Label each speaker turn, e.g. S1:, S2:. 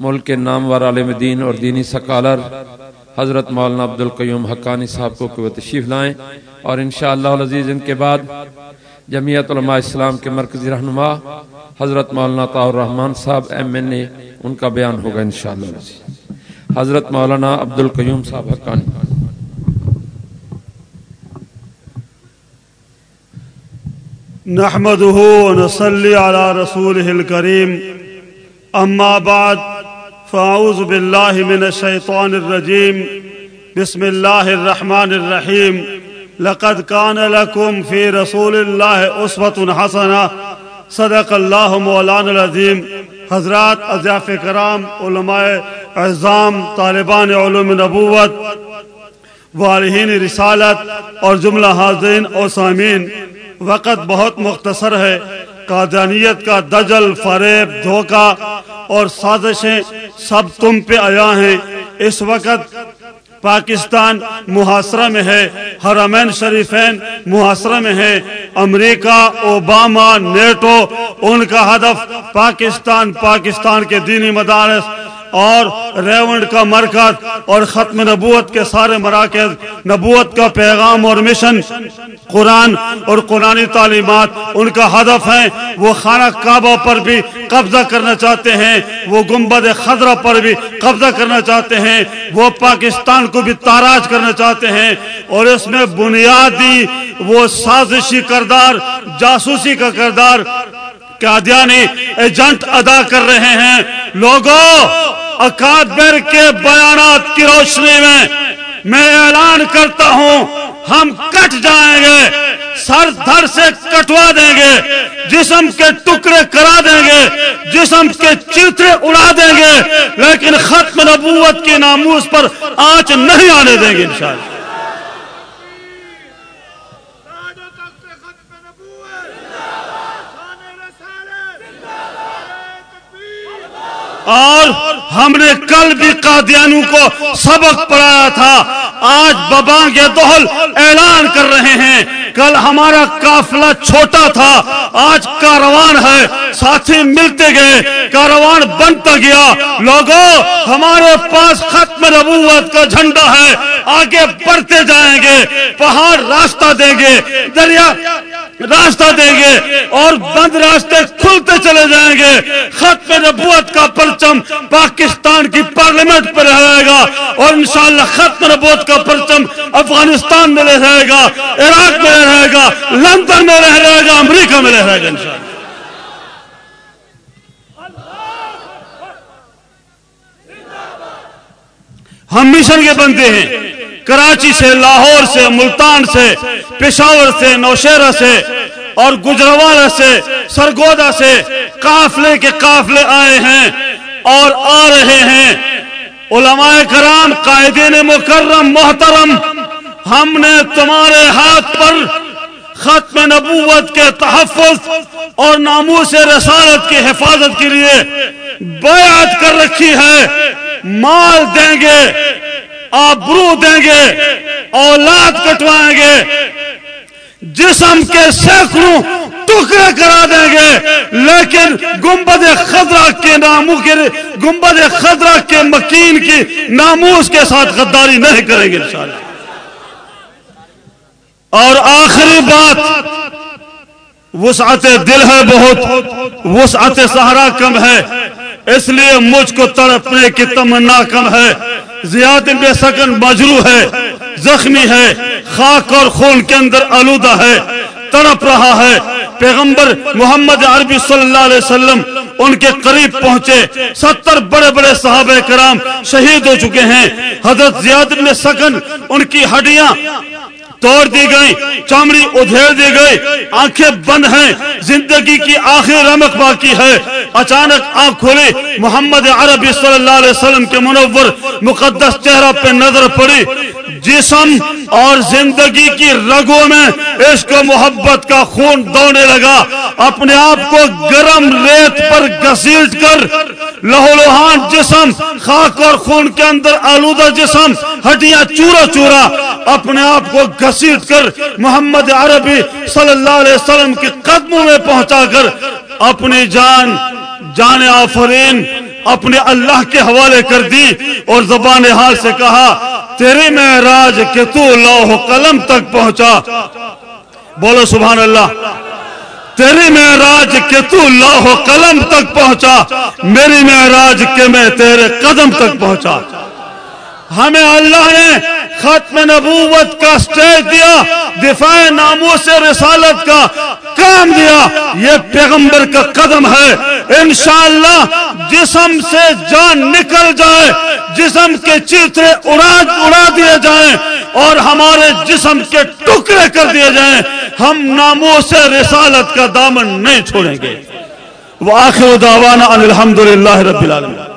S1: ملک کے نامور عالم دین اور دینی سکالر، حضرت مولانا عبد القیوم حقانی صاحب کو وہ تشریف لائیں اور انشاءاللہ العزیز ان کے بعد جمعیت علماء اسلام کے مرکزی رہنما، حضرت مولانا طاہر الرحمان صاحب، ایم این اے، ان کا بیان ہوگا انشاءاللہ العزیز۔ حضرت مولانا عبد القیوم صاحب حقانی۔
S2: نحمده ونصلي على رسوله الكريم أما بعد فأعوذ بالله من الشيطان الرجيم بسم الله الرحمن الرحيم لقد كان لكم في رسول الله أسوة حسنة صدق الله مولانا العظيم حضرات اضیاف کرام، علماء اعظام، طالبان علوم نبوت والہین رسالت اور جملہ حاضرین اور سامین وقت بہت مختصر ہے۔ قادانیت کا دجل، فریب، دھوکہ اور سازشیں سب تم پہ آیا ہیں۔ اس وقت پاکستان محاصرہ میں ہے، حرمین شریفین محاصرہ میں ہے۔ امریکہ، اوباما، نیٹو، ان کا ہدف پاکستان پاکستان کے دینی مدارس اور ریونڈ کا مرکز اور ختم نبوت کے سارے مراکز، نبوت کا پیغام اور مشن، قرآن اور قرآنی تعلیمات ان کا ہدف ہے وہ خانہ کعبہ پر بھی قبضہ کرنا چاہتے ہیں، وہ گنبد خضرہ پر بھی قبضہ کرنا چاہتے ہیں، وہ پاکستان کو بھی تاراج کرنا چاہتے ہیں۔ اور اس میں بنیادی وہ سازشی کردار، جاسوسی کا کردار، قادیانی ایجنٹ ادا کر رہے ہیں۔ لوگوں اکادبر کے بیانات کی روشنی میں میں اعلان کرتا ہوں، ہم کٹ جائیں گے، سر دھر سے کٹوا دیں گے، جسم کے ٹکڑے کرا دیں گے، جسم کے چترے اڑا دیں گے، لیکن ختم نبوت کی ناموس پر آنچ نہیں آنے دیں گے انشاءاللہ۔ اور ہم نے کل بھی قادیانوں کو سبق پڑھایا تھا۔ آج ببانگ دہل اعلان کر رہے ہیں۔ کل ہمارا قافلہ چھوٹا تھا۔ آج کاروان ہے۔ ساتھی ملتے گئے۔ کاروان بنتا گیا۔ لوگوں ہمارے پاس ختم نبوت کا جھنڈا ہے۔ آگے بڑھتے جائیں گے۔ پہاڑ راستہ دیں گے۔ دریا راستہ دیں گے اور بند راستے کھلتے چلے جائیں گے۔ ختم نبوت کا پرچم پاکستان کی پارلیمنٹ پر رہے گا اور انشاءاللہ ختم نبوت کا پرچم افغانستان میں رہے گا، عراق میں رہے گا، لندن میں رہ رہے گا، امریکہ میں رہے گا انشاءاللہ۔ ہم مشن کے بنتے ہیں۔ کراچی سے، لاہور سے، ملتان سے، پشاور سے نوشیرہ سے اور گجروالا سے، سرگودا سے قافلے کے قافلے آئے ہیں اور آ رہے ہیں۔ علماء کرام، قائدین مکرم، محترم، ہم نے تمہارے ہاتھ پر ختم نبوت کے تحفظ اور ناموس رسالت کی حفاظت کے لیے بیعت کر رکھی ہے۔ مال دیں گے۔ آبرو دیں گے، اولاد کٹوائیں گے، جسم کے سینکڑوں ٹکڑے کرا دیں گے، لیکن گنبد خضرہ کے نامو کے گنبد خضرہ کے مکین کی ناموس کے ساتھ غداری نہیں کریں گے انشاءاللہ۔ اور آخری بات، وسعت دل ہے بہت، وسعت سہارا کم ہے، اس لیے مجھ کو تڑپنے کی تمنا کم ہے۔ زیاد بے سکن مجرو ہے، زخمی ہے، خاک اور خون کے اندر آلودہ ہے، تڑپ رہا ہے۔ پیغمبر محمد عربی صلی اللہ علیہ وسلم ان کے قریب پہنچے۔ ستر بڑے بڑے صحابہ کرام شہید ہو چکے ہیں۔ حضرت زیاد بن سکن ان کی ہڈیاں توڑ دی گئی چمڑی ادھیڑ دی گئی آنکھیں بند ہیں۔ زندگی کی آخری رمق باقی ہے۔ اچانک آنکھ کھولی محمد عربی صلی اللہ علیہ وسلم کے منور مقدس چہرہ پہ نظر پڑی۔ جسم اور زندگی کی رگوں میں عشق و محبت کا خون دوڑنے لگا۔ اپنے آپ کو گرم ریت پر گسیٹ کر لہو لوہان جسم، خاک اور خون کے اندر آلودہ جسم، ہڈیاں چورا چورا اپنے آپ کو گسیٹ کر محمد عربی صلی اللہ علیہ وسلم کے قدموں میں پہنچا کر اپنی جان جان آفرین اپنے اللہ کے حوالے کر دی اور زبان حال سے کہا، تیرے معراج کہ تو لوح قلم تک پہنچا۔ بولو سبحان اللہ۔ تیری معراج کہ تو لوح قلم تک پہنچا۔ میری معراج کہ میں تیرے قدم تک پہنچا۔ ہمیں اللہ نے ختم نبوت کا سٹیج دیا، دفاع ناموں سے رسالت کا کام دیا۔ یہ پیغمبر کا قدم ہے۔ انشاءاللہ جسم سے جان نکل جائے، جسم کے چیترے اڑا اڑا دیے جائیں اور ہمارے جسم کے ٹکڑے کر دیے جائیں۔ ہم ناموں سے رسالت کا دامن نہیں چھوڑیں گے۔ وہ آخر دعوانا الحمدللہ رب العالمین۔